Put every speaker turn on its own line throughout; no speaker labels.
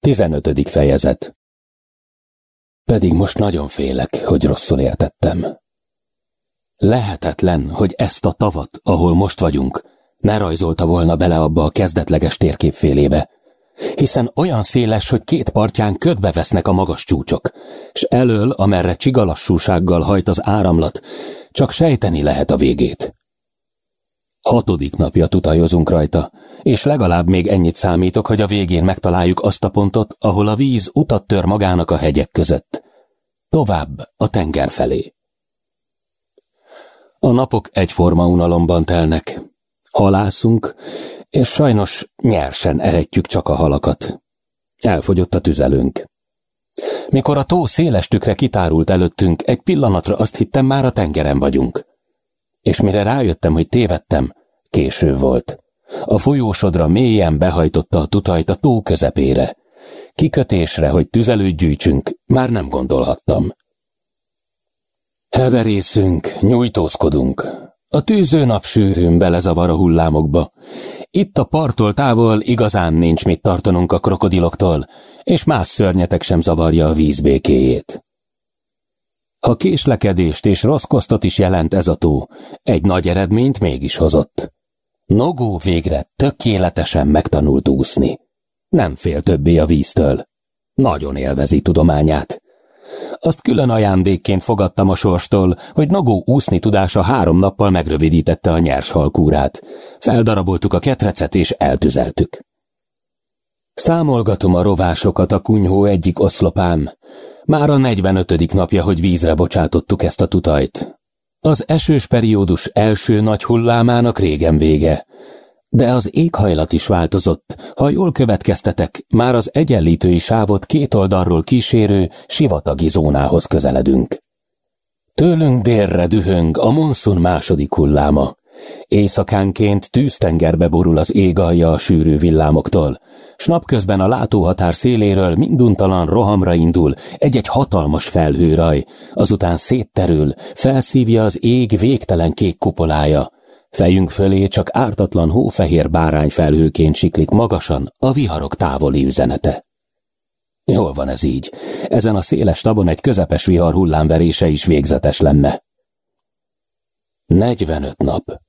Tizenötödik fejezet Pedig most nagyon félek, hogy rosszul értettem. Lehetetlen, hogy ezt a tavat, ahol most vagyunk, ne rajzolta volna bele abba a kezdetleges térképfélébe, hiszen olyan széles, hogy két partján ködbe vesznek a magas csúcsok, s elől, amerre csigalassúsággal hajt az áramlat, csak sejteni lehet a végét. Hatodik napja tutajozunk rajta, és legalább még ennyit számítok, hogy a végén megtaláljuk azt a pontot, ahol a víz utat tör magának a hegyek között. Tovább a tenger felé. A napok egyforma unalomban telnek. Halászunk, és sajnos nyersen ehetjük csak a halakat. Elfogyott a tüzelőnk. Mikor a tó széles tükre kitárult előttünk, egy pillanatra azt hittem már a tengeren vagyunk. És mire rájöttem, hogy tévedtem, késő volt. A folyósodra mélyen behajtotta a tutajt a tó közepére. Kikötésre, hogy tüzelőt gyűjtsünk, már nem gondolhattam. Heverészünk, nyújtózkodunk. A tűző nap sűrűn belezavar a hullámokba. Itt a parttól távol igazán nincs mit tartanunk a krokodiloktól, és más szörnyetek sem zavarja a vízbékéjét. Ha késlekedést és rossz kosztot is jelent ez a tó, egy nagy eredményt mégis hozott. Nogó végre tökéletesen megtanult úszni. Nem fél többé a víztől. Nagyon élvezi tudományát. Azt külön ajándékként fogadtam a sorstól, hogy Nogó úszni tudása három nappal megrövidítette a nyers halkúrát. Feldaraboltuk a ketrecet és eltüzeltük. Számolgatom a rovásokat a kunyhó egyik oszlopán. Már a 45. napja, hogy vízre bocsátottuk ezt a tutajt. Az esős periódus első nagy hullámának régen vége, de az éghajlat is változott. Ha jól következtetek, már az egyenlítői sávot két oldalról kísérő, sivatagi zónához közeledünk. Tőlünk délre dühöng a monszun második hulláma. Éjszakánként tűztengerbe borul az ég alja a sűrű villámoktól, s napközben a látóhatár széléről minduntalan rohamra indul egy-egy hatalmas felhőraj, azután szétterül, felszívja az ég végtelen kék kupolája, Fejünk fölé csak ártatlan hófehér bárány felhőként siklik magasan a viharok távoli üzenete. Jól van ez így. Ezen a széles tabon egy közepes vihar hullámverése is végzetes lenne. 45 nap.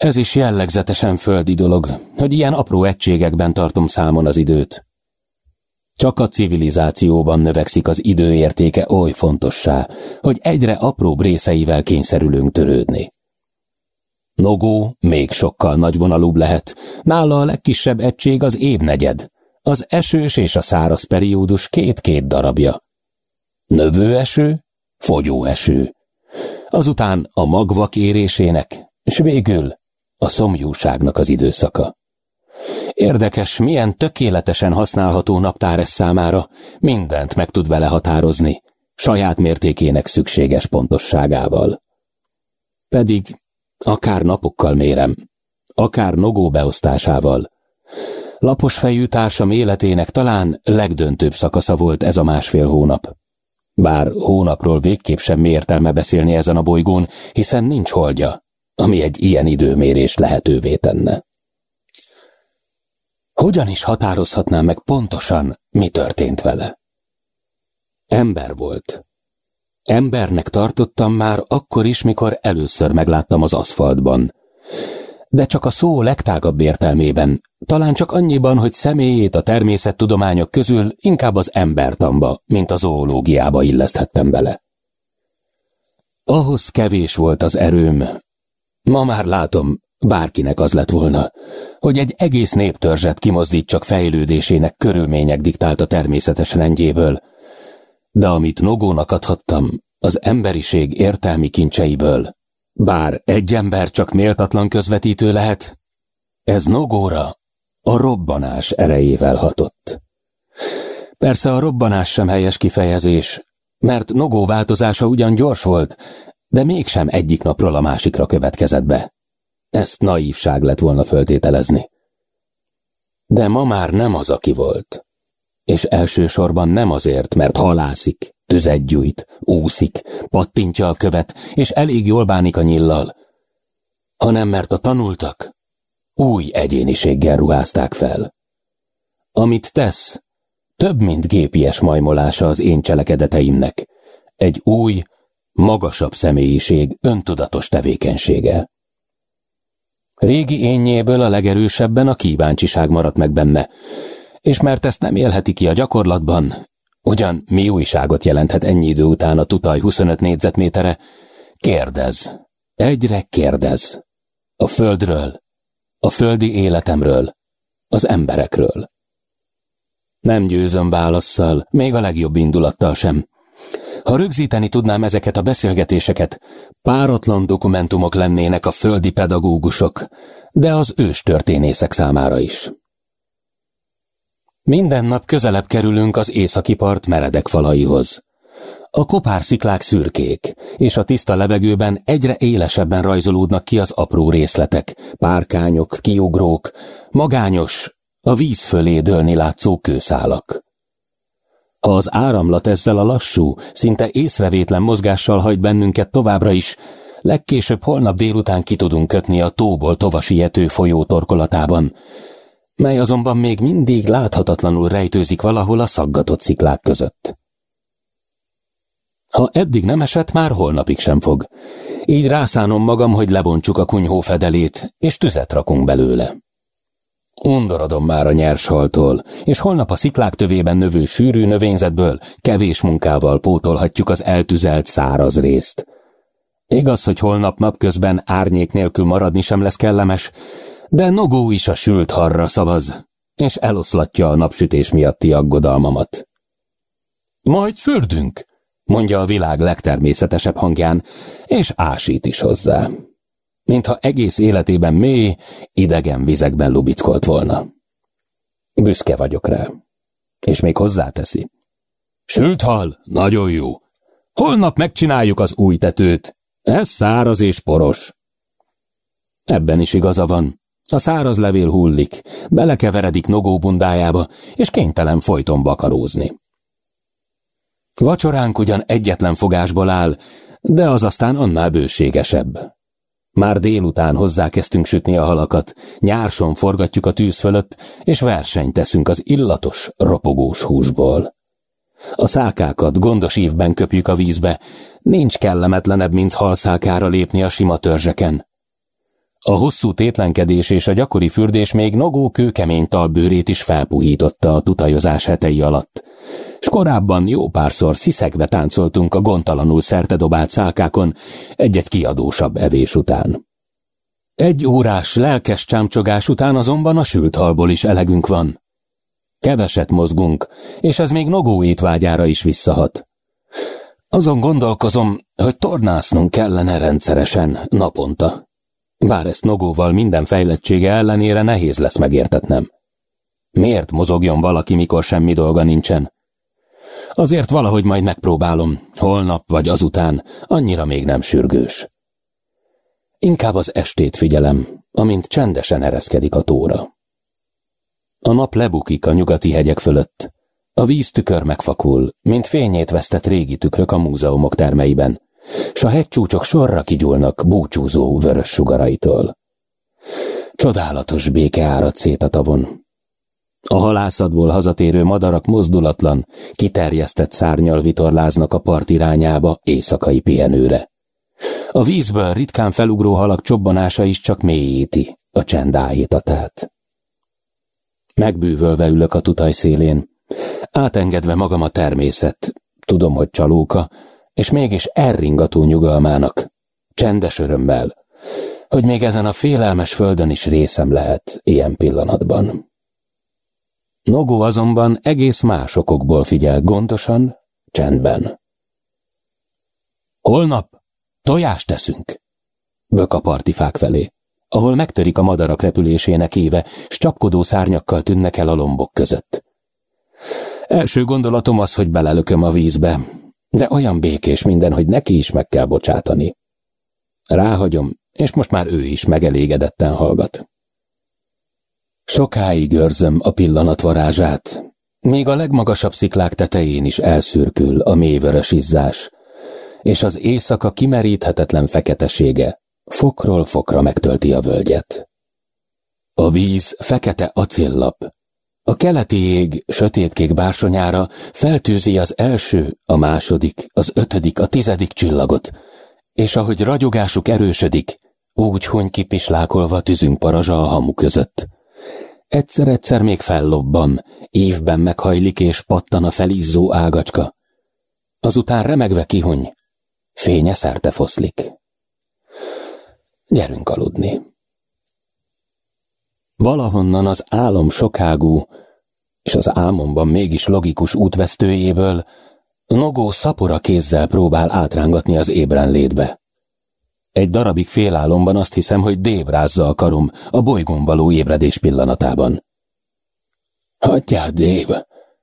Ez is jellegzetesen földi dolog, hogy ilyen apró egységekben tartom számon az időt. Csak a civilizációban növekszik az idő értéke oly fontossá, hogy egyre apróbb részeivel kényszerülünk törődni. Nogó még sokkal nagyvonalúbb lehet. Nála a legkisebb egység az évnegyed. Az esős és a száraz periódus két-két darabja. Növőeső, fogyóeső. Azután a magvak érésének, s végül a szomjúságnak az időszaka. Érdekes, milyen tökéletesen használható naptár számára, mindent meg tud vele határozni, saját mértékének szükséges pontosságával. Pedig Akár napokkal mérem, akár nogó beosztásával. Lapos fejű társam életének talán legdöntőbb szakasza volt ez a másfél hónap. Bár hónapról végképp sem értelme beszélni ezen a bolygón, hiszen nincs holdja, ami egy ilyen időmérés lehetővé tenne. Hogyan is határozhatnám meg pontosan, mi történt vele? Ember volt, Embernek tartottam már akkor is, mikor először megláttam az aszfaltban. De csak a szó legtágabb értelmében, talán csak annyiban, hogy személyét a természettudományok közül inkább az embertamba, mint a zoológiába illeszthettem bele. Ahhoz kevés volt az erőm. Ma már látom, bárkinek az lett volna, hogy egy egész néptörzset kimozdítsak fejlődésének körülmények diktálta természetes rendjéből, de amit Nogónak adhattam, az emberiség értelmi kincseiből, bár egy ember csak méltatlan közvetítő lehet, ez Nogóra a robbanás erejével hatott. Persze a robbanás sem helyes kifejezés, mert Nogó változása ugyan gyors volt, de mégsem egyik napról a másikra következett be. Ezt naívság lett volna föltételezni. De ma már nem az, aki volt és elsősorban nem azért, mert halászik, tüzet gyújt, úszik, pattintja a követ, és elég jól bánik a nyillal, hanem mert a tanultak új egyéniséggel ruházták fel. Amit tesz, több, mint gépies majmolása az én cselekedeteimnek. Egy új, magasabb személyiség öntudatos tevékenysége. Régi énjéből a legerősebben a kíváncsiság maradt meg benne, és mert ezt nem élheti ki a gyakorlatban, ugyan mi újságot jelenthet ennyi idő után a tutaj 25 négyzetmétere, kérdez, egyre kérdez. A földről, a földi életemről, az emberekről. Nem győzöm válaszsal, még a legjobb indulattal sem. Ha rögzíteni tudnám ezeket a beszélgetéseket, páratlan dokumentumok lennének a földi pedagógusok, de az őstörténészek számára is. Minden nap közelebb kerülünk az északi part meredek falaihoz. A kopársziklák szürkék, és a tiszta levegőben egyre élesebben rajzolódnak ki az apró részletek, párkányok, kiugrók, magányos, a víz fölé dőlni látszó kőszálak. Az áramlat ezzel a lassú, szinte észrevétlen mozgással hagy bennünket továbbra is, legkésőbb holnap délután ki tudunk kötni a tóból tovasiető folyó torkolatában, mely azonban még mindig láthatatlanul rejtőzik valahol a szaggatott sziklák között. Ha eddig nem esett, már holnapig sem fog. Így rászánom magam, hogy lebontsuk a kunyhó fedelét, és tüzet rakunk belőle. Undorodom már a nyershaltól, és holnap a sziklák tövében növő sűrű növényzetből kevés munkával pótolhatjuk az eltüzelt száraz részt. Igaz, hogy holnap napközben árnyék nélkül maradni sem lesz kellemes, de Nogó is a sült harra szavaz, és eloszlatja a napsütés miatti aggodalmamat. Majd fördünk, mondja a világ legtermészetesebb hangján, és ásít is hozzá mintha egész életében mély, idegen vizekben lubickolt volna. Büszke vagyok rá. És még hozzáteszi. Sült hal, nagyon jó. Holnap megcsináljuk az új tetőt. Ez száraz és poros. Ebben is igaza van. A száraz levél hullik, belekeveredik nogó bundájába, és kénytelen folyton bakarózni. Vacsoránk ugyan egyetlen fogásból áll, de az aztán annál bőségesebb. Már délután hozzákezdtünk sütni a halakat, nyárson forgatjuk a tűz fölött, és versenyt teszünk az illatos, ropogós húsból. A szálkákat gondos ívben köpjük a vízbe, nincs kellemetlenebb, mint halszálkára lépni a sima törzseken. A hosszú tétlenkedés és a gyakori fürdés még nogó kőkemény talbőrét is felpuhította a tutajozás hetei alatt, s korábban jó párszor sziszegve táncoltunk a gondtalanul szertedobált szálkákon egy-egy kiadósabb evés után. Egy órás lelkes csámcsogás után azonban a sült halból is elegünk van. Keveset mozgunk, és ez még nogó étvágyára is visszahat. Azon gondolkozom, hogy tornásznunk kellene rendszeresen, naponta. Bár ezt nogóval minden fejlettsége ellenére nehéz lesz megértetnem. Miért mozogjon valaki, mikor semmi dolga nincsen? Azért valahogy majd megpróbálom, holnap vagy azután, annyira még nem sürgős. Inkább az estét figyelem, amint csendesen ereszkedik a tóra. A nap lebukik a nyugati hegyek fölött. A víztükör megfakul, mint fényét vesztett régi tükrök a múzeumok termeiben, s a hegycsúcsok sorra kigyúlnak búcsúzó vörös sugaraitól. Csodálatos béke árad szét a tavon. A halászatból hazatérő madarak mozdulatlan, kiterjesztett szárnyal vitorláznak a part irányába éjszakai pihenőre. A vízből ritkán felugró halak csobbanása is csak mélyíti a csend áhítatát. Megbűvölve ülök a tutaj szélén, átengedve magam a természet, tudom, hogy csalóka, és mégis elringató nyugalmának, csendes örömmel, hogy még ezen a félelmes földön is részem lehet ilyen pillanatban. Nogó azonban egész más okokból figyel gondosan, csendben. Holnap tojást teszünk, bök a partifák felé, ahol megtörik a madarak repülésének éve, s csapkodó szárnyakkal tűnnek el a lombok között. Első gondolatom az, hogy belelököm a vízbe, de olyan békés minden, hogy neki is meg kell bocsátani. Ráhagyom, és most már ő is megelégedetten hallgat. Sokáig őrzöm a pillanat varázsát, még a legmagasabb sziklák tetején is elszürkül a mélyvörös izzás, és az éjszaka kimeríthetetlen feketesége fokról fokra megtölti a völgyet. A víz fekete acéllap, A keleti ég sötétkék bársonyára feltűzi az első, a második, az ötödik, a tizedik csillagot, és ahogy ragyogásuk erősödik, úgy huny kipislákolva tűzünk parazsa a hamu között. Egyszer-egyszer még fellobban, évben meghajlik és pattan a felízzó ágacska. Azután remegve kihuny, fénye szerte foszlik. Gyerünk aludni. Valahonnan az álom sokágú, és az álmomban mégis logikus útvesztőjéből Nogó szapora kézzel próbál átrángatni az ébren létbe. Egy darabig félálomban azt hiszem, hogy dévrázza a karom a bolygón való ébredés pillanatában. Hagyjál, Dév,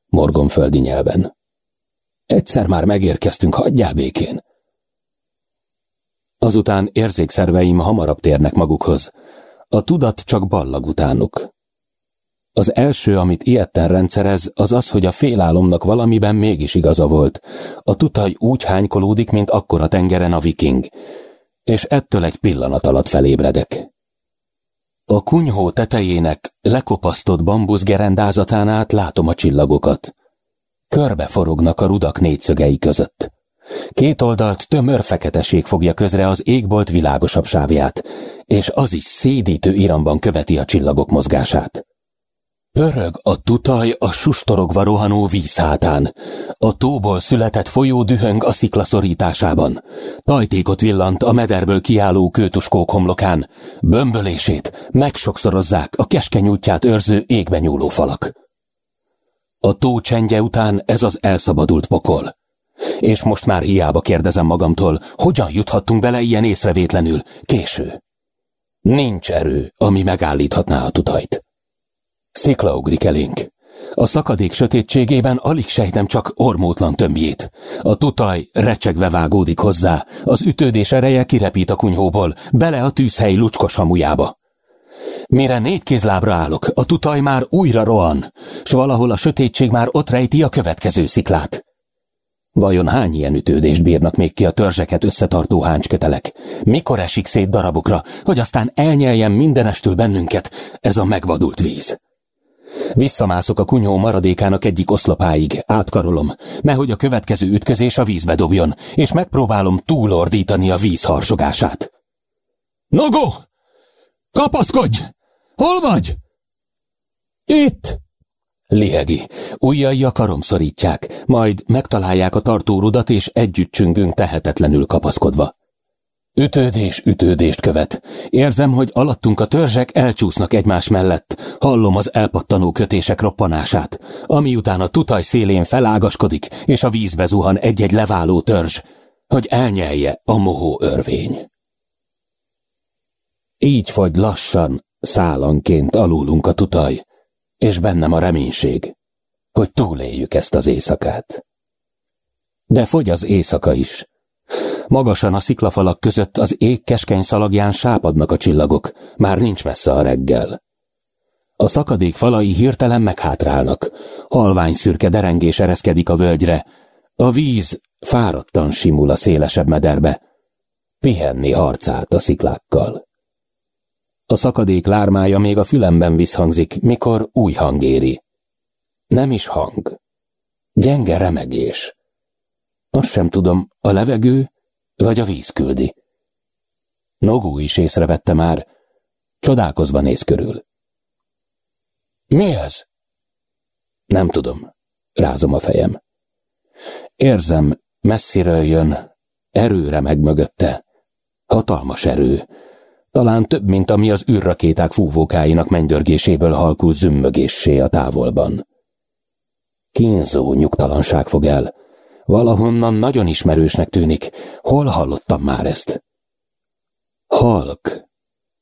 morgom földi nyelven. Egyszer már megérkeztünk, hagyjál békén. Azután érzékszerveim hamarabb térnek magukhoz. A tudat csak ballag utánuk. Az első, amit ilyetten rendszerez, az az, hogy a félálomnak valamiben mégis igaza volt. A tutaj úgy hánykolódik, mint akkora tengeren a viking, és ettől egy pillanat alatt felébredek. A kunyhó tetejének lekopasztott bambuszgerendázatán át látom a csillagokat. Körbe forognak a rudak négyszögei között. Két oldalt tömör feketeség fogja közre az égbolt világosabb sávját, és az is szédítő iramban követi a csillagok mozgását. Pörög a tutaj a sustorogva rohanó víz hátán. A tóból született folyó dühöng a szikla szorításában. Tajtékot villant a mederből kiálló kőtuskók homlokán. Bömbölését megsokszorozzák a keskeny útját őrző égben nyúló falak. A tó csendje után ez az elszabadult pokol. És most már hiába kérdezem magamtól, hogyan juthattunk bele ilyen észrevétlenül, késő. Nincs erő, ami megállíthatná a tutajt. Szikla elénk. A szakadék sötétségében alig sejtem csak ormótlan tömbjét. A tutaj recsegve vágódik hozzá, az ütődés ereje kirepít a kunyhóból, bele a tűzhely lucskos hamujába. Mire négy kézlábra állok, a tutaj már újra rohan, s valahol a sötétség már ott rejti a következő sziklát. Vajon hány ilyen ütődést bírnak még ki a törzseket összetartó háncskötelek? Mikor esik szét darabokra, hogy aztán elnyeljen mindenestül bennünket ez a megvadult víz? Visszamászok a kunyhó maradékának egyik oszlopáig, átkarolom, nehogy a következő ütközés a vízbe dobjon, és megpróbálom túlordítani a víz harsogását. Nogó! Kapaszkodj! Hol vagy? Itt! Liegi. Ujjai a karom szorítják, majd megtalálják a tartórudat, és együtt csüngünk tehetetlenül kapaszkodva. Ütődés ütődést követ. Érzem, hogy alattunk a törzsek elcsúsznak egymás mellett. Hallom az elpattanó kötések roppanását, ami után a tutaj szélén felágaskodik, és a vízbe zuhan egy-egy leváló törzs, hogy elnyelje a mohó örvény. Így fogy lassan, szálanként alulunk a tutaj, és bennem a reménység, hogy túléljük ezt az éjszakát. De fogy az éjszaka is, Magasan a sziklafalak között az ég keskeny szalagján sápadnak a csillagok, már nincs messze a reggel. A szakadék falai hirtelen meghátrálnak, halvány szürke derengés ereszkedik a völgyre, a víz fáradtan simul a szélesebb mederbe, pihenni harcát a sziklákkal. A szakadék lármája még a fülemben visszhangzik, mikor új hang éri. Nem is hang. Gyenge remegés. Azt sem tudom, a levegő vagy a víz küldi. Nogú is észrevette már, csodálkozva néz körül. Mi ez? Nem tudom, rázom a fejem. Érzem, messziről jön, erőre meg mögötte. Hatalmas erő, talán több, mint ami az űrrakéták fúvókáinak mennydörgéséből halkul zümmögéssé a távolban. Kínzó nyugtalanság fog el, Valahonnan nagyon ismerősnek tűnik. Hol hallottam már ezt? Halk.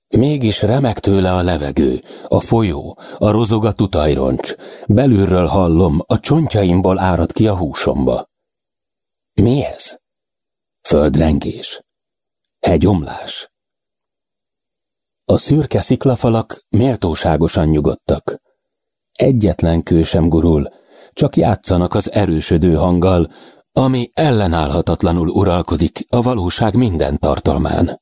Mégis remek tőle a levegő, a folyó, a rozogatú tajroncs. Belülről hallom, a csontjaimból árad ki a húsomba. Mi ez? Földrengés. Hegyomlás. A szürke sziklafalak méltóságosan nyugodtak. Egyetlen kő sem gurul, csak játszanak az erősödő hanggal, ami ellenállhatatlanul uralkodik a valóság minden tartalmán.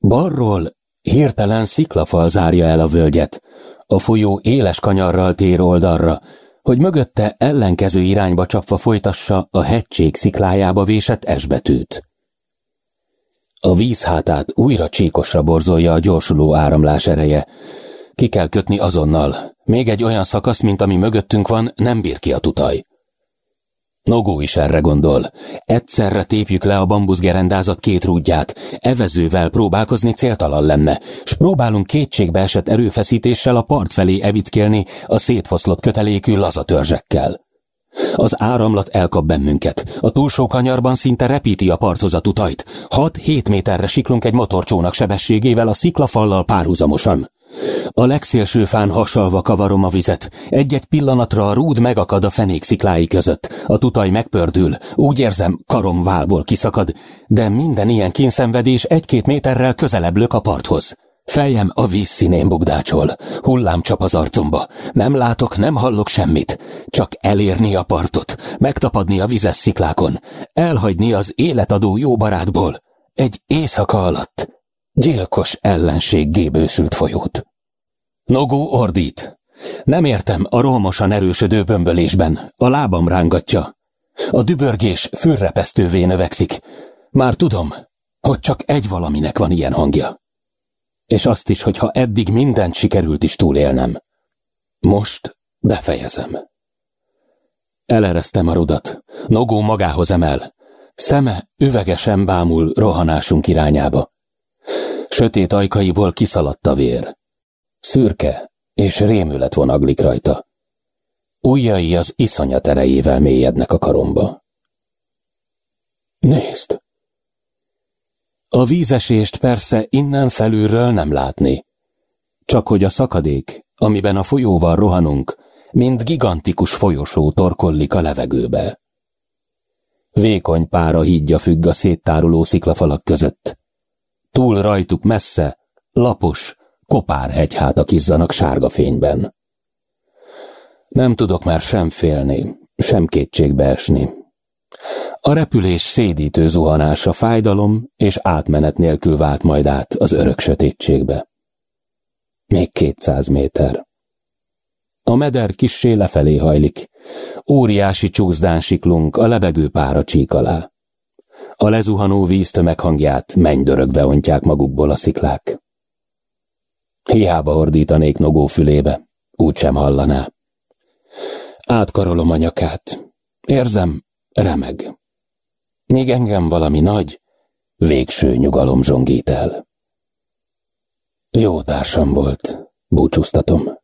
Balról hirtelen sziklafal zárja el a völgyet, A folyó éles kanyarral tér oldalra, hogy mögötte ellenkező irányba csapva folytassa a hegység sziklájába vésett esbetűt. A víz hátát újra csíkosra borzolja a gyorsuló áramlás ereje. Ki kell kötni azonnal. Még egy olyan szakasz, mint ami mögöttünk van, nem bír ki a tutaj. Nogó is erre gondol. Egyszerre tépjük le a bambuszgerendázat két rúdját. Evezővel próbálkozni céltalan lenne, s próbálunk kétségbe esett erőfeszítéssel a part felé evickélni a szétfoszlott kötelékű lazatörzsekkel. Az áramlat elkap bennünket. A túlsó kanyarban szinte repíti a parthoz a tutajt. 6-7 méterre siklunk egy motorcsónak sebességével a sziklafallal párhuzamosan. A legszélső fán hasalva kavarom a vizet. Egy-egy pillanatra a rúd megakad a fenék sziklái között. A tutaj megpördül. Úgy érzem, karom válból kiszakad, de minden ilyen kínszenvedés egy-két méterrel közelebb lök a parthoz. Fejem a víz színén bugdácsol, hullám csap az arcomba. Nem látok, nem hallok semmit. Csak elérni a partot, megtapadni a vizes sziklákon, elhagyni az életadó jó barátból. Egy éjszaka alatt. Gyilkos ellenség gébőszült folyót. Nogó ordít. Nem értem a rohamosan erősödő bömbölésben. A lábam rángatja. A dübörgés fülrepesztővé növekszik. Már tudom, hogy csak egy valaminek van ilyen hangja és azt is, hogyha eddig mindent sikerült is túlélnem. Most befejezem. Elereztem a rudat. Nogó magához emel. Szeme üvegesen bámul rohanásunk irányába. Sötét ajkaiból kiszaladt a vér. Szürke és rémület vonaglik rajta. Ujjai az iszonyat erejével mélyednek a karomba. Nézd! A vízesést persze innen felülről nem látni. Csak hogy a szakadék, amiben a folyóval rohanunk, mint gigantikus folyosó torkollik a levegőbe. Vékony pára hídja függ a széttáruló sziklafalak között. Túl rajtuk messze, lapos, kopár hegyhátak izzanak sárga fényben. Nem tudok már sem félni, sem kétségbe esni. A repülés szédítő zuhanása fájdalom és átmenet nélkül vált majd át az örök sötétségbe. Még kétszáz méter. A meder kissé lefelé hajlik. Óriási csúszdán siklunk a lebegő pára csík alá. A lezuhanó víztömeg hangját mennydörögve ontják magukból a sziklák. Hiába ordítanék Nogó fülébe, úgysem hallaná. Átkarolom a nyakát. Érzem, remeg még engem valami nagy, végső nyugalom zsongít el. Jó társam volt, búcsúztatom.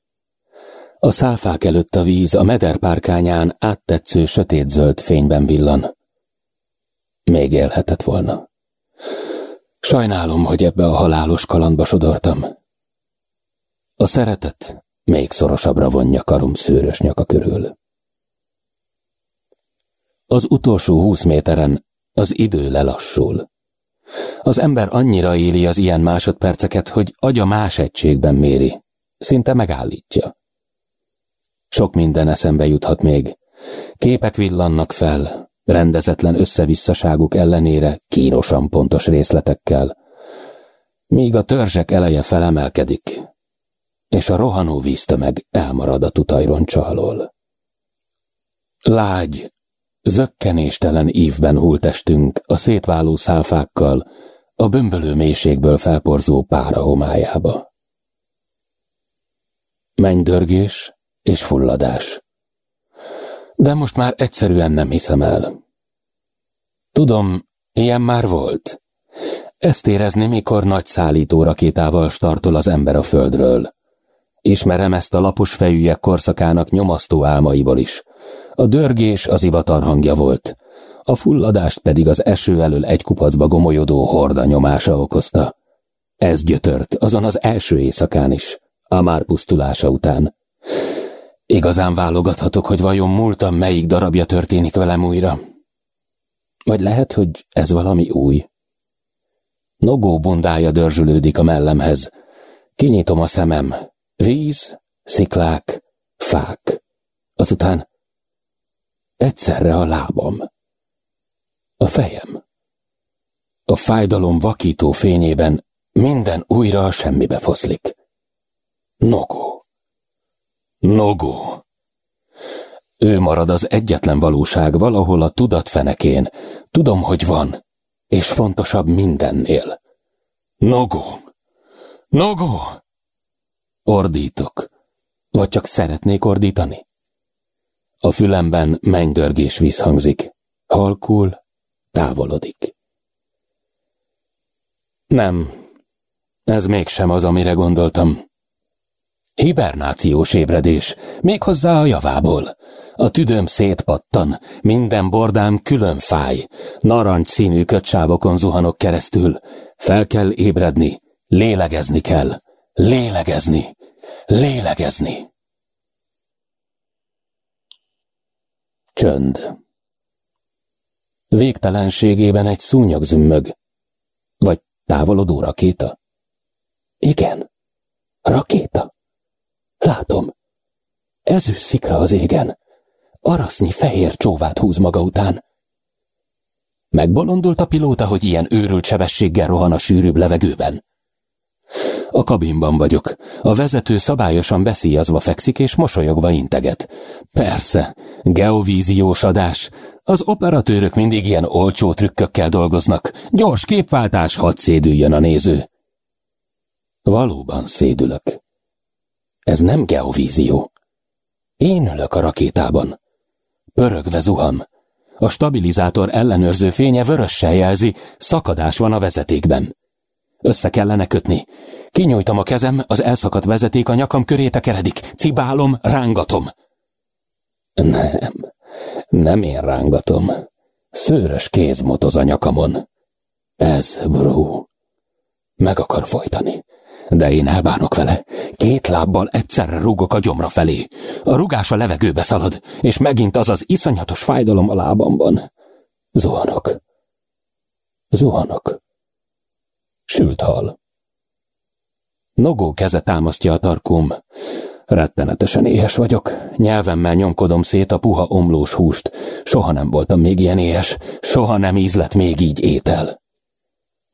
A szálfák előtt a víz a meder párkányán áttetsző sötétzöld fényben villan. Még élhetett volna. Sajnálom, hogy ebbe a halálos kalandba sodortam. A szeretet még szorosabbra vonja karom szőrös nyaka körül. Az utolsó húsz méteren az idő lelassul. Az ember annyira éli az ilyen másodperceket, hogy agya más egységben méri. Szinte megállítja. Sok minden eszembe juthat még. Képek villannak fel, rendezetlen összevisszaságuk ellenére kínosan pontos részletekkel. Míg a törzsek eleje felemelkedik, és a rohanó víztömeg elmarad a tutajroncsa alól. Lágy, Zökkenéstelen ívben hultestünk a szétváló szálfákkal, a bömbölő mélységből felporzó pára homályába. Mennydörgés és fulladás. De most már egyszerűen nem hiszem el. Tudom, ilyen már volt. Ezt érezni, mikor nagy szállító rakétával startol az ember a földről. Ismerem ezt a lapos fejűek korszakának nyomasztó álmaiból is, a dörgés az ivatar hangja volt, a fulladást pedig az eső elől egy kupacba gomolyodó horda nyomása okozta. Ez gyötört azon az első éjszakán is, a már pusztulása után. Igazán válogathatok, hogy vajon múltam melyik darabja történik velem újra. Vagy lehet, hogy ez valami új. Nogó bundája dörzsülődik a mellemhez. Kinyitom a szemem. Víz, sziklák, fák. Azután Egyszerre a lábam. A fejem. A fájdalom vakító fényében minden újra a semmibe foszlik. Nogó. Nogó. Ő marad az egyetlen valóság valahol a tudat fenekén. Tudom, hogy van, és fontosabb mindennél. Nogó! Nogó! Ordítok. Vagy csak szeretnék ordítani? A fülemben mennydörgés visszhangzik. Halkul, távolodik. Nem, ez mégsem az, amire gondoltam. Hibernációs ébredés, méghozzá a javából. A tüdőm szétpattan, minden bordám külön fáj, narancs színű kötsávokon zuhanok keresztül. Fel kell ébredni, lélegezni kell, lélegezni, lélegezni. Csönd. Végtelenségében egy szúnyog zümmög. Vagy távolodó rakéta? Igen. Rakéta. Látom. Ező szikra az égen. Arasznyi fehér csóvát húz maga után. Megbolondult a pilóta, hogy ilyen őrült sebességgel rohan a sűrűbb levegőben. A kabinban vagyok. A vezető szabályosan beszíjazva fekszik és mosolyogva integet. Persze, geovíziós adás. Az operatőrök mindig ilyen olcsó trükkökkel dolgoznak. Gyors képváltás, hadd szédüljön a néző. Valóban szédülök. Ez nem geovízió. Én ülök a rakétában. Pörögve zuham. A stabilizátor ellenőrző fénye vörössel jelzi, szakadás van a vezetékben. Össze kellene kötni. Kinyújtam a kezem, az elszakadt vezeték a nyakam köré tekeredik. Cibálom, rángatom. Nem, nem én rángatom. Szőrös kéz motoz a nyakamon. Ez, bró. Meg akar folytani. De én elbánok vele. Két lábbal egyszerre rúgok a gyomra felé. A rugás a levegőbe szalad, és megint az az iszonyatos fájdalom a lábamban. Zuhanok. Zuhanok. Sült hal. Nogó keze támasztja a tarkóm. Rettenetesen éhes vagyok. Nyelvemmel nyomkodom szét a puha omlós húst. Soha nem voltam még ilyen éhes. Soha nem ízlett még így étel.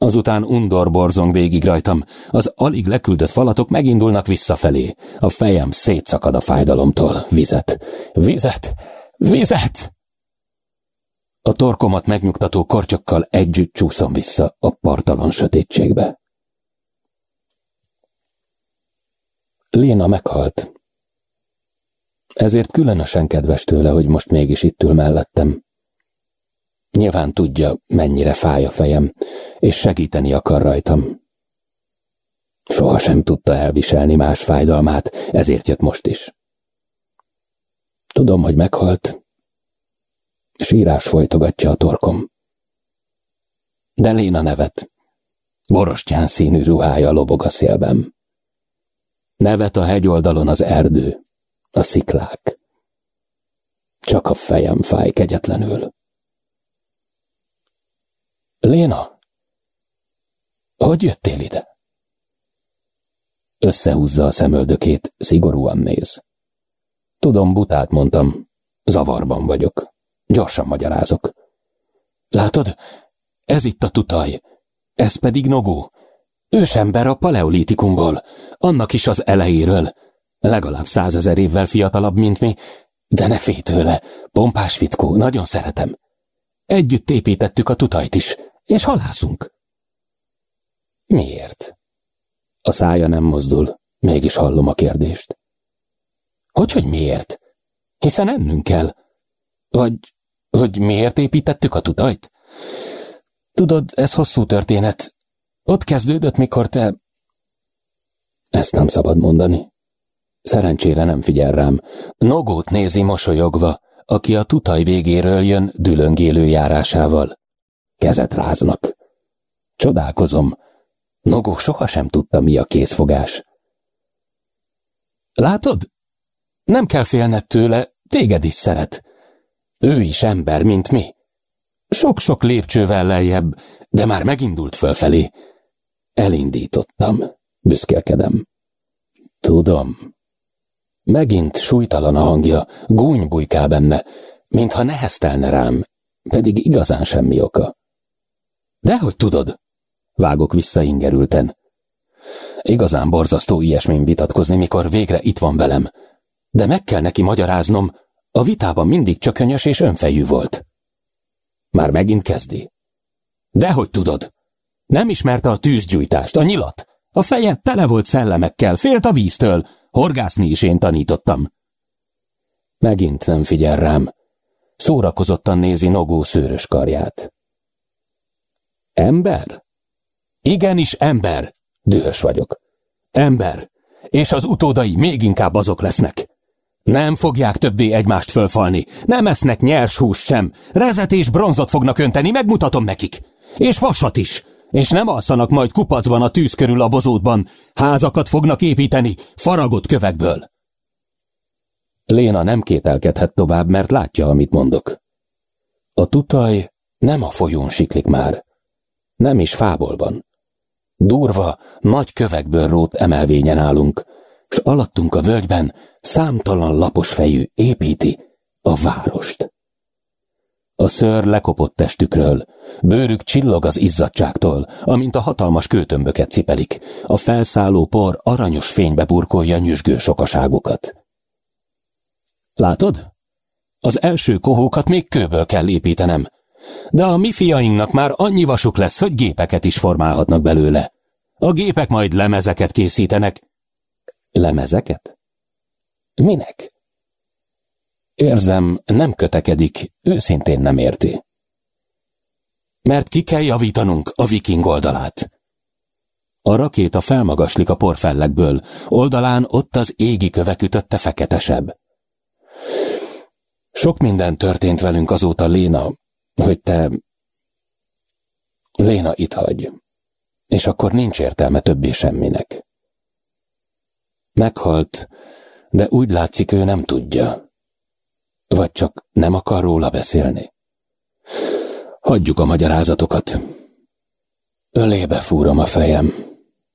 Azután undor borzong végig rajtam. Az alig leküldött falatok megindulnak visszafelé. A fejem szétszakad a fájdalomtól. Vizet! Vizet! Vizet! A torkomat megnyugtató kortyokkal együtt csúszom vissza a partalan sötétségbe. Léna meghalt. Ezért különösen kedves tőle, hogy most mégis itt ül mellettem. Nyilván tudja, mennyire fáj a fejem, és segíteni akar rajtam. Soha sem tudta elviselni más fájdalmát, ezért jött most is. Tudom, hogy meghalt, Sírás folytogatja a torkom. De Léna nevet. Borostyán színű ruhája lobog a szélben. Nevet a hegyoldalon az erdő, a sziklák. Csak a fejem fáj kegyetlenül. Léna, hogy jöttél ide? Összehúzza a szemöldökét, szigorúan néz. Tudom, butát mondtam, zavarban vagyok. Gyorsan magyarázok. Látod? Ez itt a tutaj. Ez pedig Nogó. Ősember a paleolitikumból. Annak is az elejéről. Legalább százezer évvel fiatalabb, mint mi. De ne félj tőle. Pompás fitkó, nagyon szeretem. Együtt építettük a tutajt is, és halászunk. Miért? A szája nem mozdul, mégis hallom a kérdést. Hogy, hogy miért? Hiszen ennünk kell. Vagy hogy miért építettük a tutajt? Tudod, ez hosszú történet. Ott kezdődött, mikor te... Ezt nem szabad mondani. Szerencsére nem figyel rám. Nogót nézi mosolyogva, aki a tutaj végéről jön dülöngélő járásával. Kezet ráznak. Csodálkozom. Nogó sohasem tudta, mi a készfogás. Látod? Nem kell félned tőle, téged is szeret. Ő is ember, mint mi. Sok-sok lépcsővel lejjebb, de már megindult fölfelé. Elindítottam, büszkelkedem. Tudom. Megint súlytalan a hangja, gúny bujkál benne, mintha neheztelne rám, pedig igazán semmi oka. Dehogy tudod? Vágok vissza ingerülten. Igazán borzasztó ilyesmin vitatkozni, mikor végre itt van velem. De meg kell neki magyaráznom, a vitában mindig csökönyös és önfejű volt. Már megint kezdi. Dehogy tudod? Nem ismerte a tűzgyújtást, a nyilat. A feje tele volt szellemekkel, félt a víztől, horgászni is én tanítottam. Megint nem figyel rám. Szórakozottan nézi Nogó szőrös karját. Ember? Igenis ember, dühös vagyok. Ember, és az utódai még inkább azok lesznek. Nem fogják többé egymást fölfalni, nem esznek nyers húst sem, rezet és bronzot fognak önteni, megmutatom nekik. És vasat is, és nem alszanak majd kupacban a tűz körül a bozótban, házakat fognak építeni, faragott kövekből. Léna nem kételkedhet tovább, mert látja, amit mondok. A tutaj nem a folyón siklik már, nem is fából van. Durva, nagy kövekből rót emelvényen állunk, s alattunk a völgyben számtalan lapos fejű építi a várost. A szőr lekopott testükről, bőrük csillog az izzadságtól, amint a hatalmas kőtömböket cipelik, a felszálló por aranyos fénybe burkolja nyüzsgő sokaságukat. Látod? Az első kohókat még kőből kell építenem, de a mi fiainknak már annyi vasuk lesz, hogy gépeket is formálhatnak belőle. A gépek majd lemezeket készítenek. Lemezeket? Minek? Érzem, nem kötekedik, őszintén nem érti. Mert ki kell javítanunk a viking oldalát. A rakéta felmagaslik a porfellegből, oldalán ott az égi kövek ütötte feketesebb. Sok minden történt velünk azóta, Léna, hogy te... Léna, itt hagy. És akkor nincs értelme többé semminek. Meghalt, de úgy látszik, ő nem tudja. Vagy csak nem akar róla beszélni. Hagyjuk a magyarázatokat. Ölébe fúrom a fejem.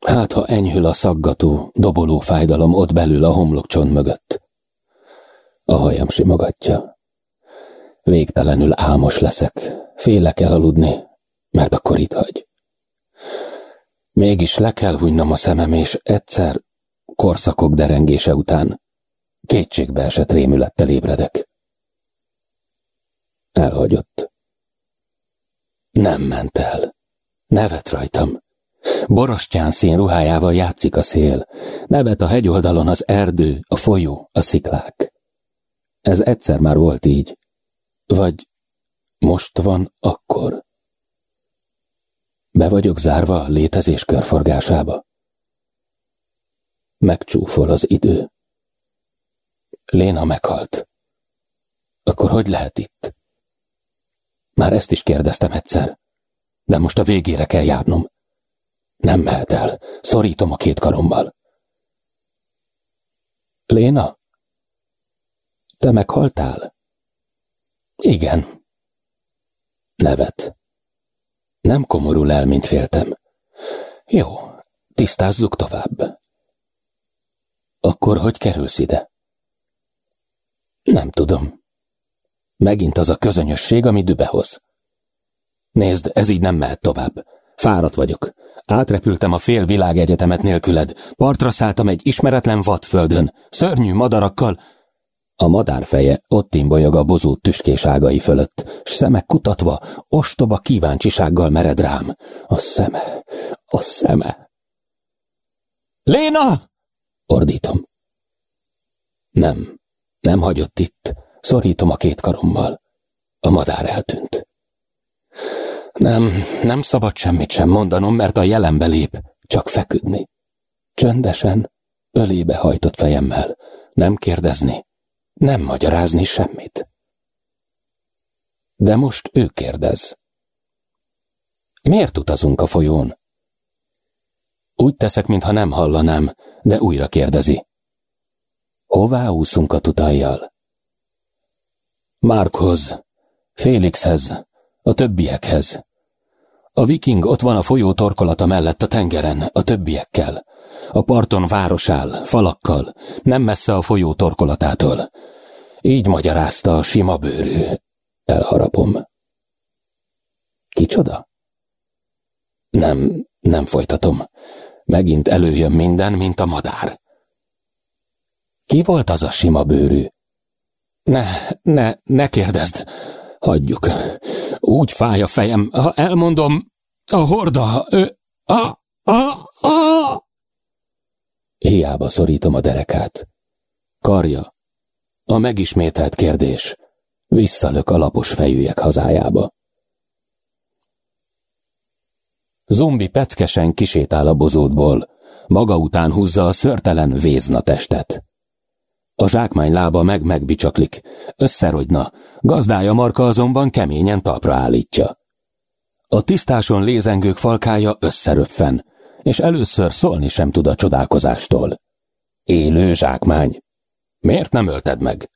Hát, ha enyhül a szaggató, doboló fájdalom ott belül a homlokcsont mögött. A hajam simogatja. Végtelenül álmos leszek. Félek elaludni, mert akkor itt hagy. Mégis le kell hújnom a szemem, és egyszer, korszakok derengése után, kétségbe esett rémülettel ébredek. Elhagyott. Nem ment el. Nevet rajtam. Borostyán szín ruhájával játszik a szél. Nevet a hegyoldalon az erdő, a folyó, a sziklák. Ez egyszer már volt így. Vagy most van akkor. Be vagyok zárva a létezés körforgásába. Megcsúfol az idő. Léna meghalt. Akkor hogy lehet itt? Már ezt is kérdeztem egyszer, de most a végére kell járnom. Nem mehet el, szorítom a két karommal. Léna? Te meghaltál? Igen. Nevet. Nem komorul el, mint féltem. Jó, tisztázzuk tovább. Akkor hogy kerülsz ide? Nem tudom. Megint az a közönösség, ami dübehoz. Nézd, ez így nem mehet tovább. Fáradt vagyok. Átrepültem a fél világegyetemet nélküled. Partra szálltam egy ismeretlen vadföldön. Szörnyű madarakkal. A madár feje ott imbolyog a bozót tüskés ágai fölött, s szeme kutatva, ostoba kíváncsisággal mered rám. A szeme, a szeme. Léna! Ordítom. Nem, nem hagyott itt. Szorítom a két karommal. A madár eltűnt. Nem, nem szabad semmit sem mondanom, mert a jelenbe lép, csak feküdni. Csöndesen, ölébe hajtott fejemmel, nem kérdezni, nem magyarázni semmit. De most ő kérdez. Miért utazunk a folyón? Úgy teszek, mintha nem hallanám, de újra kérdezi. Hová úszunk a tutajjal? Márkhoz, Félixhez, a többiekhez. A viking ott van a folyó torkolata mellett a tengeren, a többiekkel. A parton város áll, falakkal, nem messze a folyó torkolatától. Így magyarázta a sima bőrű. Elharapom. Kicsoda? Nem, nem folytatom. Megint előjön minden, mint a madár. Ki volt az a sima bőrű? Ne, ne, ne kérdezd. Hagyjuk. Úgy fáj a fejem, ha elmondom, a horda, ő, a, a. Hiába szorítom a derekát. Karja. A megismételt kérdés. Visszalök a lapos fejűek hazájába. Zombi peckesen kisétál a bozótból, maga után húzza a szörtelen vézna testet. A zsákmány lába meg-megbicsaklik, összerogyna, gazdája marka azonban keményen talpra állítja. A tisztáson lézengők falkája összeröpfen, és először szólni sem tud a csodálkozástól. Élő zsákmány. Miért nem ölted meg?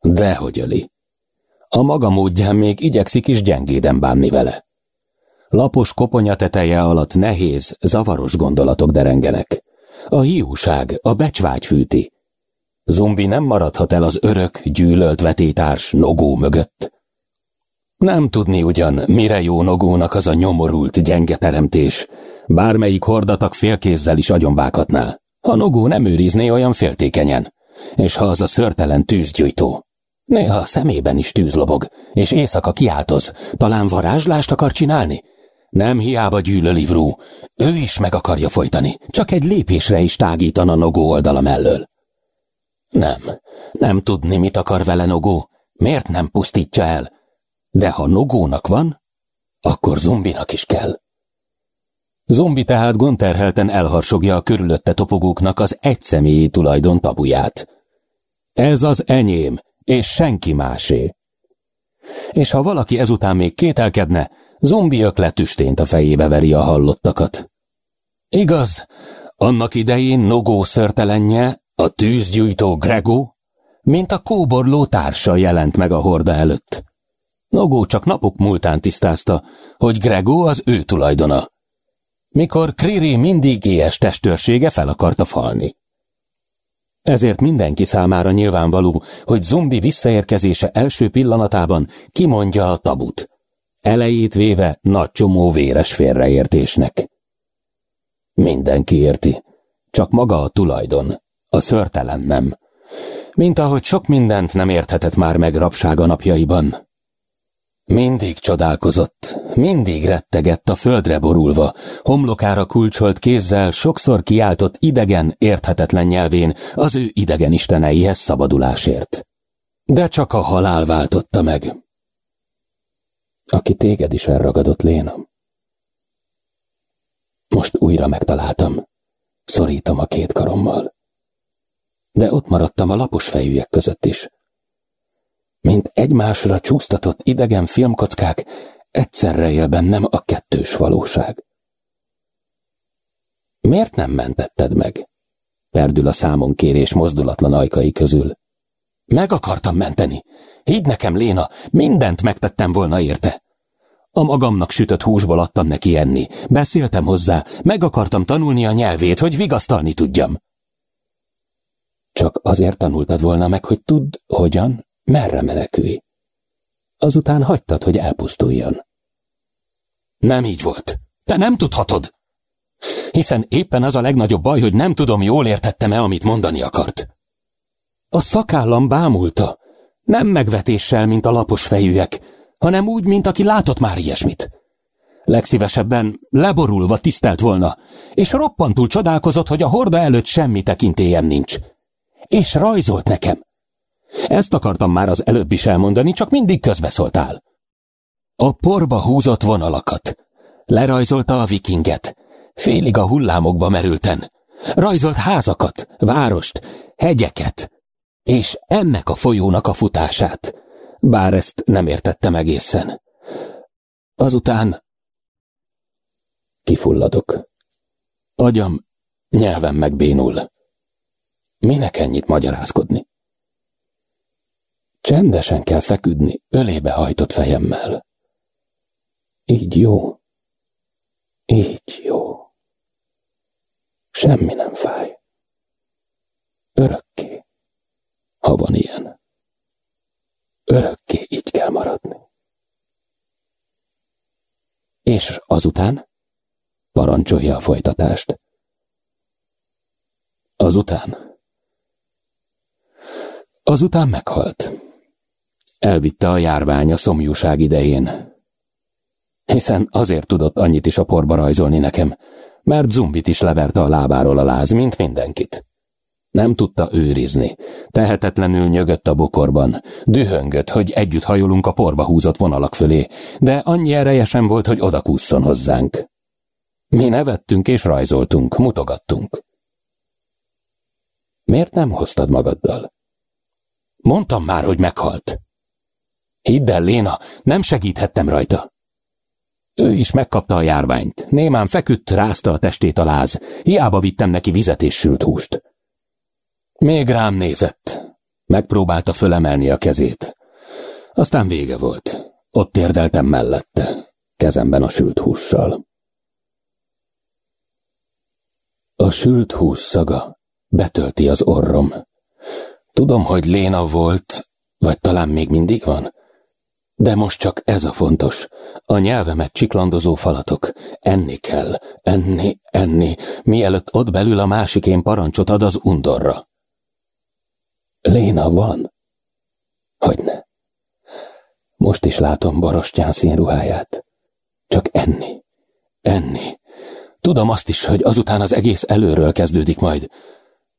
Dehogy öli. A maga módján még igyekszik is gyengéden bánni vele. Lapos koponya teteje alatt nehéz, zavaros gondolatok derengenek. A hiúság, a becsvágy fűti. Zombi nem maradhat el az örök, gyűlölt vetétárs Nogó mögött. Nem tudni ugyan, mire jó Nogónak az a nyomorult, gyenge teremtés. Bármelyik hordatak félkézzel is agyonvághatná. Ha Nogó nem őrizné olyan féltékenyen. És ha az a szörtelen tűzgyújtó. Néha a szemében is tűz lobog, és éjszaka kiáltoz. Talán varázslást akar csinálni? Nem hiába gyűlöli Vrú. Ő is meg akarja folytani, csak egy lépésre is tágítana Nogó oldala mellől. Nem, nem tudni, mit akar vele Nogó. Miért nem pusztítja el? De ha Nogónak van, akkor zombinak is kell. Zombi tehát gonterhelten elharsogja a körülötte topogóknak az egyszemélyi tulajdon tabuját. Ez az enyém, és senki másé. És ha valaki ezután még kételkedne, zombi öklet tüstént a fejébe veri a hallottakat. Igaz, annak idején Nogó szörtelenje, a tűzgyújtó Grego, mint a kóborló társa jelent meg a horda előtt. Nogó csak napok múltán tisztázta, hogy Grego az ő tulajdona, mikor Kriri mindig éhes testőrsége fel akarta falni. Ezért mindenki számára nyilvánvaló, hogy zombi visszaérkezése első pillanatában kimondja a tabut, elejét véve nagy csomó véres félreértésnek. Mindenki érti, csak maga a tulajdon, a szörtelen nem. Mint ahogy sok mindent nem érthetett már meg rabsága napjaiban. Mindig csodálkozott, mindig rettegett a földre borulva, homlokára kulcsolt kézzel sokszor kiáltott idegen, érthetetlen nyelvén az ő idegen isteneihez szabadulásért. De csak a halál váltotta meg. Aki téged is elragadott, Léna. Most újra megtaláltam. Szorítom a két karommal. De ott maradtam a lapos fejűek között is mint egymásra csúsztatott idegen filmkockák, egyszerre él bennem a kettős valóság. Miért nem mentetted meg? Perdül a számon kérés mozdulatlan ajkai közül. Meg akartam menteni. Hidd nekem, Léna, mindent megtettem volna érte. A magamnak sütött húsból adtam neki enni. Beszéltem hozzá, meg akartam tanulni a nyelvét, hogy vigasztalni tudjam. Csak azért tanultad volna meg, hogy tudd, hogyan, Merre menekülj? Azután hagytad, hogy elpusztuljon. Nem így volt. Te nem tudhatod. Hiszen éppen az a legnagyobb baj, hogy nem tudom, jól értettem-e, amit mondani akart. A szakállam bámulta. Nem megvetéssel, mint a lapos fejűek, hanem úgy, mint aki látott már ilyesmit. Legszívesebben leborulva tisztelt volna, és roppantul csodálkozott, hogy a horda előtt semmi tekintélyem nincs. És rajzolt nekem. Ezt akartam már az előbb is elmondani, csak mindig közbeszóltál. A porba húzott vonalakat. Lerajzolta a vikinget. Félig a hullámokba merülten. Rajzolt házakat, várost, hegyeket. És ennek a folyónak a futását. Bár ezt nem értettem egészen. Azután... Kifulladok. Agyam, nyelvem megbénul. Minek ennyit magyarázkodni? Csendesen kell feküdni, ölébe hajtott fejemmel. Így jó. Így jó. Semmi nem fáj. Örökké, ha van ilyen. Örökké így kell maradni. És azután? Parancsolja a folytatást. Azután Azután meghalt. Elvitte a járvány a szomjúság idején. Hiszen azért tudott annyit is a porba rajzolni nekem, mert zumbit is leverte a lábáról a láz, mint mindenkit. Nem tudta őrizni. Tehetetlenül nyögött a bokorban. Dühöngött, hogy együtt hajolunk a porba húzott vonalak fölé, de annyi ereje sem volt, hogy odakússzon hozzánk. Mi nevettünk és rajzoltunk, mutogattunk. Miért nem hoztad magaddal? Mondtam már, hogy meghalt. Hidd el, Léna, nem segíthettem rajta. Ő is megkapta a járványt. Némán feküdt, rázta a testét a láz. Hiába vittem neki vizet és sült húst. Még rám nézett. Megpróbálta fölemelni a kezét. Aztán vége volt. Ott érdeltem mellette, kezemben a sült hússal. A sült hús szaga betölti az orrom. Tudom, hogy Léna volt, vagy talán még mindig van, de most csak ez a fontos. A nyelvemet csiklandozó falatok. Enni kell, enni, enni, mielőtt ott belül a másikén parancsot ad az undorra. Léna van? Hogyne. Most is látom borostyán színruháját. Csak enni, enni. Tudom azt is, hogy azután az egész előről kezdődik majd.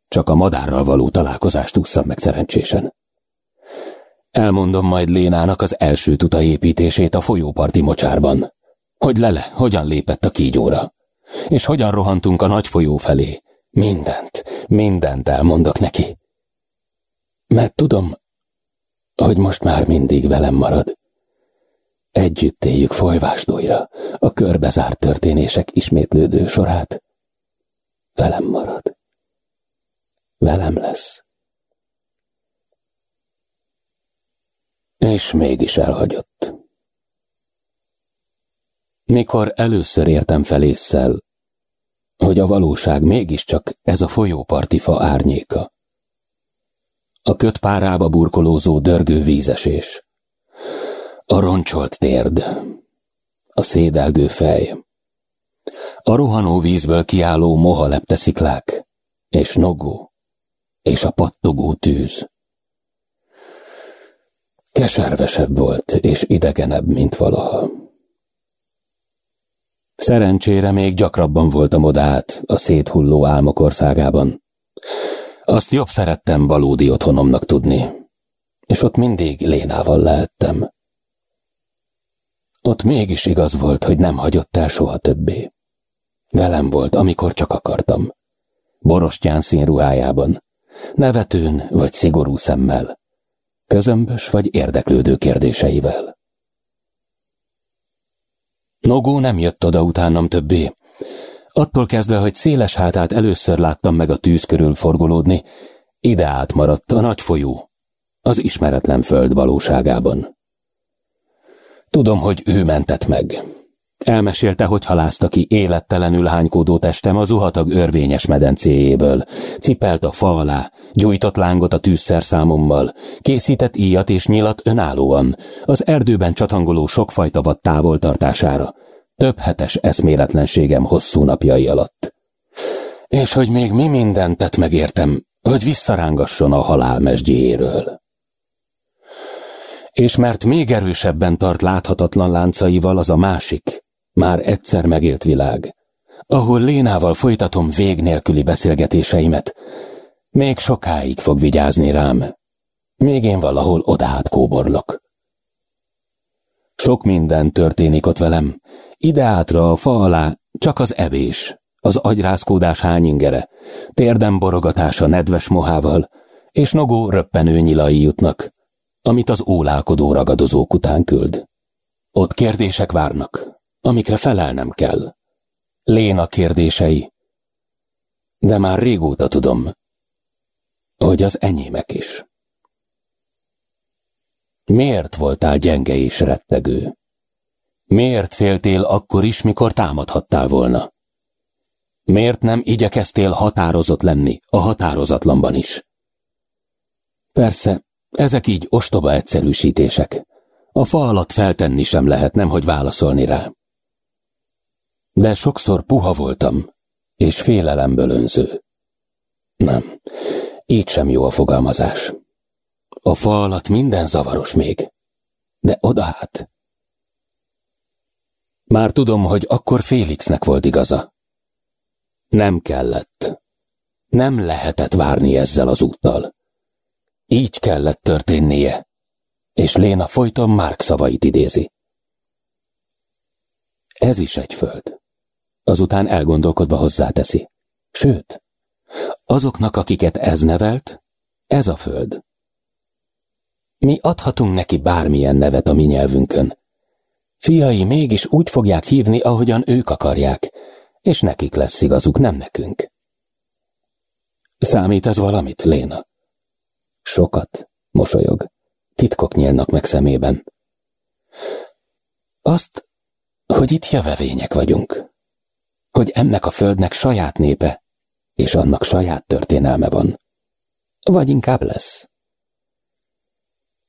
Csak a madárral való találkozást ússzam meg szerencsésen. Elmondom majd Lénának az első tuta építését a folyóparti mocsárban. Hogy Lele hogyan lépett a kígyóra. És hogyan rohantunk a nagy folyó felé. Mindent, mindent elmondok neki. Mert tudom, hogy most már mindig velem marad. Együtt éljük folyvásdóira a körbezárt történések ismétlődő sorát. Velem marad. Velem lesz. És mégis elhagyott. Mikor először értem fel észszel, hogy a valóság mégiscsak ez a folyóparti fa árnyéka. A kötpárába burkolózó dörgő vízesés. A roncsolt térd. A szédelgő fej. A rohanó vízből kiálló moha leptesziklák. És nogó. És a pattogó tűz. Keservesebb volt és idegenebb, mint valaha. Szerencsére még gyakrabban voltam odát a széthulló álmok országában. Azt jobb szerettem valódi otthonomnak tudni, és ott mindig Lénával lehettem. Ott mégis igaz volt, hogy nem hagyott el soha többé. Velem volt, amikor csak akartam. Borostyán színruhájában, nevetőn vagy szigorú szemmel közömbös vagy érdeklődő kérdéseivel. Nogó nem jött oda utánam többé. Attól kezdve, hogy széles hátát először láttam meg a tűz körül forgolódni, ide átmaradt a nagy folyó, az ismeretlen föld valóságában. Tudom, hogy ő mentett meg, Elmesélte, hogy halázta ki élettelenül hánykódó testem a zuhatag örvényes medencéjéből. Cipelt a fa alá, gyújtott lángot a tűzszerszámommal, készített íjat és nyilat önállóan, az erdőben csatangoló sokfajta vad távoltartására. Több hetes eszméletlenségem hosszú napjai alatt. És hogy még mi mindent tett megértem, hogy visszarángasson a halál mesdjéjéről. És mert még erősebben tart láthatatlan láncaival az a másik, már egyszer megélt világ, ahol Lénával folytatom vég nélküli beszélgetéseimet. Még sokáig fog vigyázni rám. Még én valahol odát kóborlok. Sok minden történik ott velem. Ideátra a fa alá csak az evés, az agyrázkódás hányingere, térdem borogatása nedves mohával, és nogó röppenő nyilai jutnak, amit az ólálkodó ragadozók után küld. Ott kérdések várnak, amikre felelnem kell. Léna kérdései. De már régóta tudom, hogy az enyémek is. Miért voltál gyenge és rettegő? Miért féltél akkor is, mikor támadhattál volna? Miért nem igyekeztél határozott lenni, a határozatlanban is? Persze, ezek így ostoba egyszerűsítések. A fa alatt feltenni sem lehet, nemhogy válaszolni rá. De sokszor puha voltam, és félelemből önző. Nem, így sem jó a fogalmazás. A fa alatt minden zavaros még. De odahát. Már tudom, hogy akkor Félixnek volt igaza. Nem kellett. Nem lehetett várni ezzel az úttal. Így kellett történnie. És Léna folyton Márk szavait idézi. Ez is egy föld. Azután elgondolkodva hozzáteszi. Sőt, azoknak, akiket ez nevelt, ez a föld. Mi adhatunk neki bármilyen nevet a mi nyelvünkön. Fiai mégis úgy fogják hívni, ahogyan ők akarják, és nekik lesz igazuk, nem nekünk. Számít ez valamit, Léna? Sokat, mosolyog. Titkok nyílnak meg szemében. Azt, hogy itt jövevények vagyunk. Hogy ennek a földnek saját népe, és annak saját történelme van. Vagy inkább lesz.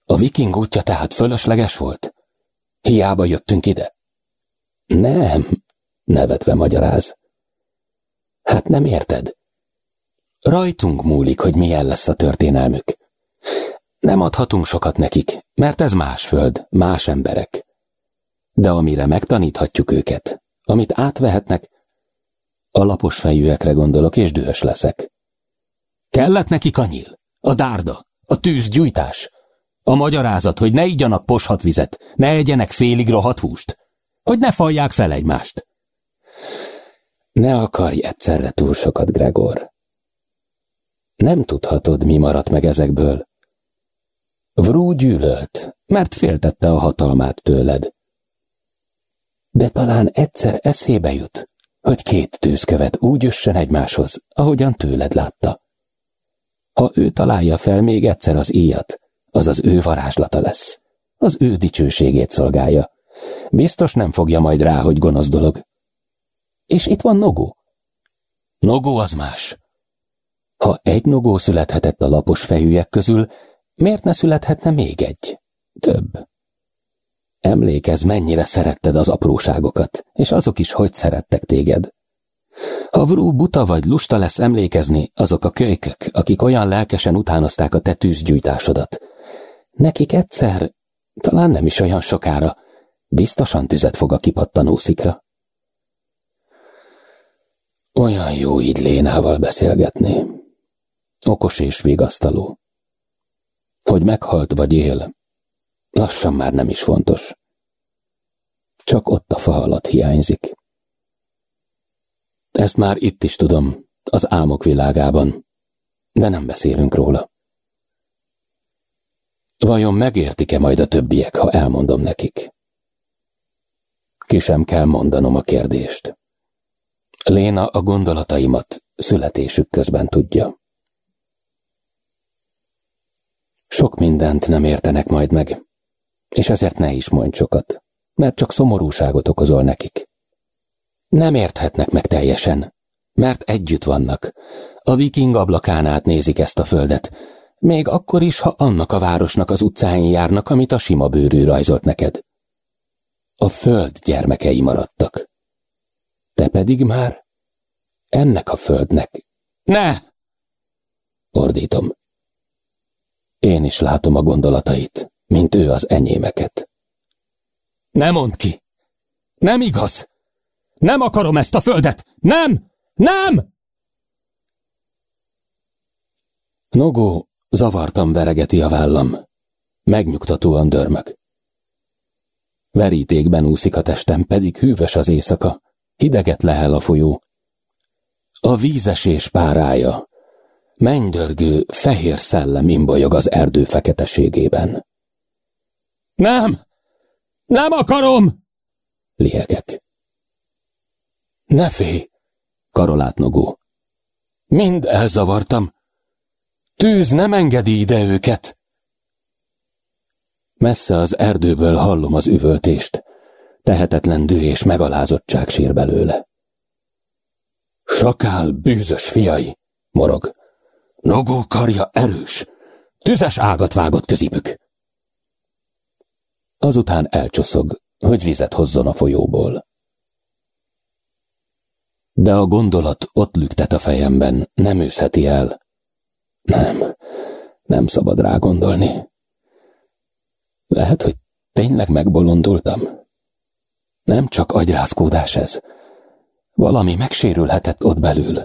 A viking útja tehát fölösleges volt? Hiába jöttünk ide? Nem, nevetve magyaráz. Hát nem érted. Rajtunk múlik, hogy milyen lesz a történelmük. Nem adhatunk sokat nekik, mert ez más föld, más emberek. De amire megtaníthatjuk őket, amit átvehetnek, a lapos fejűekre gondolok, és dühös leszek. Kellett neki kanyil, a dárda, a tűzgyújtás, a magyarázat, hogy ne igyanak poshat vizet, ne egyenek félig rohadt húst, hogy ne falják fel egymást. Ne akarj egyszerre túl sokat, Gregor. Nem tudhatod, mi maradt meg ezekből. Vrú gyűlölt, mert féltette a hatalmát tőled. De talán egyszer eszébe jut, hogy két tűzkövet úgy üssön egymáshoz, ahogyan tőled látta. Ha ő találja fel még egyszer az íjat, az az ő varázslata lesz. Az ő dicsőségét szolgálja. Biztos nem fogja majd rá, hogy gonosz dolog. És itt van Nogó. Nogó az más. Ha egy Nogó születhetett a lapos fejűek közül, miért ne születhetne még egy? Több. Emlékezz, mennyire szeretted az apróságokat, és azok is hogy szerettek téged. Ha Vrú buta vagy lusta lesz emlékezni, azok a kölykök, akik olyan lelkesen utánozták a te tűzgyújtásodat. Nekik egyszer, talán nem is olyan sokára, biztosan tüzet fog a kipattanó szikra. Olyan jó így Lénával beszélgetni. Okos és vigasztaló. Hogy meghalt vagy él, lassan már nem is fontos. Csak ott a fa alatt hiányzik. Ezt már itt is tudom, az álmok világában, de nem beszélünk róla. Vajon megértik-e majd a többiek, ha elmondom nekik? Ki sem kell mondanom a kérdést. Léna a gondolataimat születésük közben tudja. Sok mindent nem értenek majd meg, és ezért ne is mondj sokat, mert csak szomorúságot okozol nekik. Nem érthetnek meg teljesen, mert együtt vannak. A viking ablakán át nézik ezt a földet, még akkor is, ha annak a városnak az utcáin járnak, amit a sima bőrű rajzolt neked. A föld gyermekei maradtak. Te pedig már ennek a földnek. Ne! Ordítom. Én is látom a gondolatait, mint ő az enyémeket. Ne mondd ki! Nem igaz! Nem akarom ezt a földet! Nem! Nem! Nogó zavartam veregeti a vállam. Megnyugtatóan dörmög. Verítékben úszik a testem, pedig hűvös az éjszaka. Hideget lehel a folyó. A vízesés párája, mennydörgő, fehér szellem imbolyog az erdő feketeségében. Nem! Nem akarom! Liegek. Ne félj! Karolát nogó. Mind elzavartam. Tűz nem engedi ide őket. Messze az erdőből hallom az üvöltést. Tehetetlen dű és megalázottság sír belőle. Sakál bűzös fiai, morog. Nogó karja erős, tüzes ágat vágott közipük. Azután elcsoszog, hogy vizet hozzon a folyóból. De a gondolat ott lüktet a fejemben, nem őszheti el. Nem, Nem szabad rá gondolni. Lehet, hogy tényleg megbolondultam. Nem csak agyrázkódás ez. Valami megsérülhetett ott belül.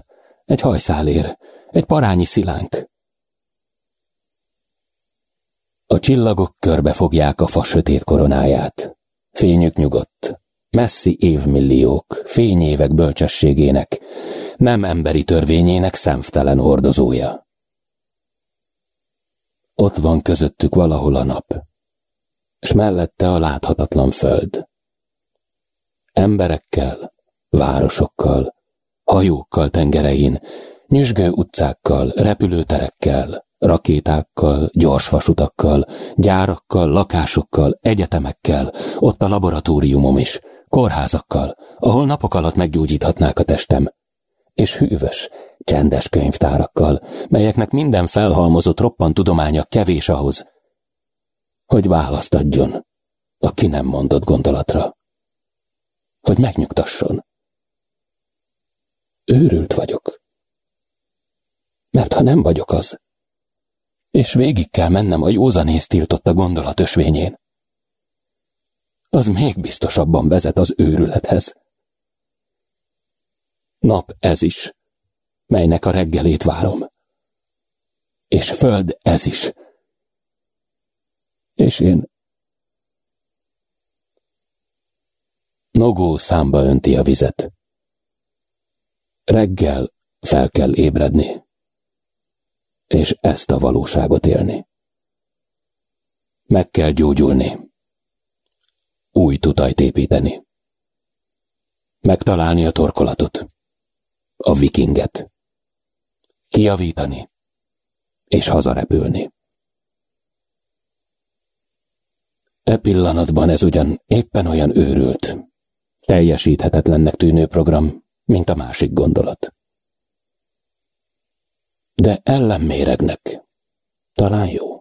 Egy hajszálér, egy parányi szilánk. A csillagok körbefogják a fa sötét koronáját. Fényük nyugodt. Messzi évmilliók, fényévek bölcsességének, nem emberi törvényének szemtelen hordozója. Ott van közöttük valahol a nap, és mellette a láthatatlan föld. Emberekkel, városokkal, hajókkal tengerein, nyüzsgő utcákkal, repülőterekkel, rakétákkal, gyorsvasutakkal, gyárakkal, lakásokkal, egyetemekkel, ott a laboratóriumom is, kórházakkal, ahol napok alatt meggyógyíthatnák a testem, és hűvös, csendes könyvtárakkal, melyeknek minden felhalmozott roppant tudománya kevés ahhoz, hogy választ adjon aki nem mondott gondolatra, hogy megnyugtasson. Őrült vagyok. Mert ha nem vagyok az, és végig kell mennem a józanész tiltotta gondolatösvényén, az még biztosabban vezet az őrülethez. Nap ez is, melynek a reggelét várom. És föld ez is. És én... Nogó számba önti a vizet. Reggel fel kell ébredni, és ezt a valóságot élni. Meg kell gyógyulni, új tutajt építeni, megtalálni a torkolatot a vikinget. Kiavítani és hazarepülni. E pillanatban ez ugyan éppen olyan őrült, teljesíthetetlennek tűnő program, mint a másik gondolat. De ellenméregnek talán jó.